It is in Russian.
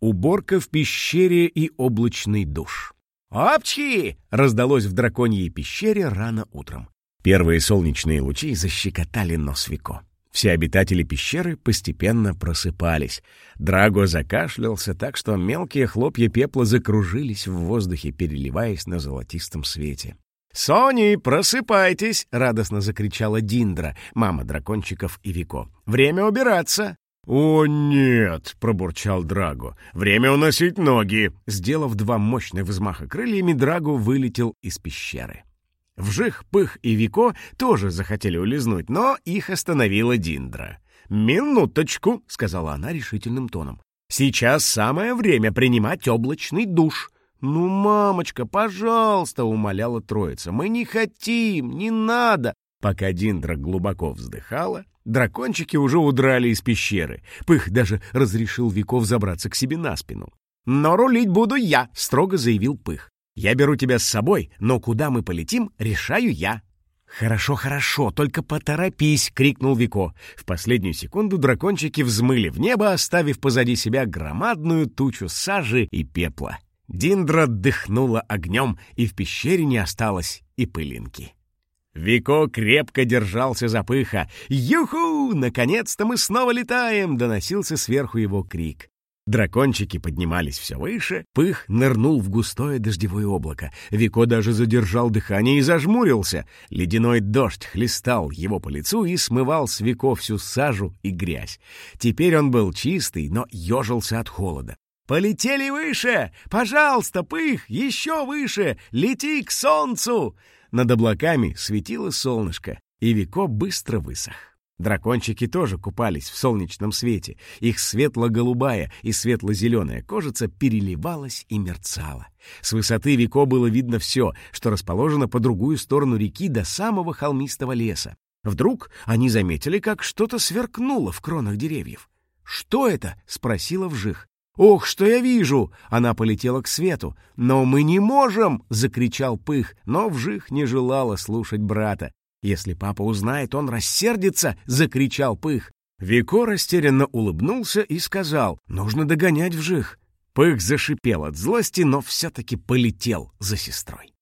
Уборка в пещере и облачный душ. «Апчхи!» — раздалось в драконьей пещере рано утром. Первые солнечные лучи защекотали нос Вико. Все обитатели пещеры постепенно просыпались. Драго закашлялся так, что мелкие хлопья пепла закружились в воздухе, переливаясь на золотистом свете. «Сони, просыпайтесь!» — радостно закричала Диндра, мама дракончиков и Вико. «Время убираться!» «О, нет!» — пробурчал Драго. «Время уносить ноги!» Сделав два мощных взмаха крыльями, Драго вылетел из пещеры. Вжих, Пых и Вико тоже захотели улизнуть, но их остановила Диндра. «Минуточку», — сказала она решительным тоном. «Сейчас самое время принимать облачный душ». «Ну, мамочка, пожалуйста», — умоляла троица. «Мы не хотим, не надо». Пока Диндра глубоко вздыхала, дракончики уже удрали из пещеры. Пых даже разрешил Виков забраться к себе на спину. «Но рулить буду я», — строго заявил Пых. Я беру тебя с собой, но куда мы полетим, решаю я». «Хорошо, хорошо, только поторопись!» — крикнул Вико. В последнюю секунду дракончики взмыли в небо, оставив позади себя громадную тучу сажи и пепла. Диндра дыхнула огнем, и в пещере не осталось и пылинки. Вико крепко держался за пыха. «Юху! Наконец-то мы снова летаем!» — доносился сверху его крик. Дракончики поднимались все выше, пых нырнул в густое дождевое облако. Вико даже задержал дыхание и зажмурился. Ледяной дождь хлестал его по лицу и смывал с Вико всю сажу и грязь. Теперь он был чистый, но ежился от холода. «Полетели выше! Пожалуйста, пых, еще выше! Лети к солнцу!» Над облаками светило солнышко, и Вико быстро высох. Дракончики тоже купались в солнечном свете. Их светло-голубая и светло-зеленая кожица переливалась и мерцала. С высоты Вико было видно все, что расположено по другую сторону реки до самого холмистого леса. Вдруг они заметили, как что-то сверкнуло в кронах деревьев. «Что это?» — спросила Вжих. «Ох, что я вижу!» — она полетела к свету. «Но мы не можем!» — закричал Пых, но Вжих не желала слушать брата. «Если папа узнает, он рассердится!» — закричал Пых. Вико растерянно улыбнулся и сказал, «Нужно догонять вжих». Пых зашипел от злости, но все-таки полетел за сестрой.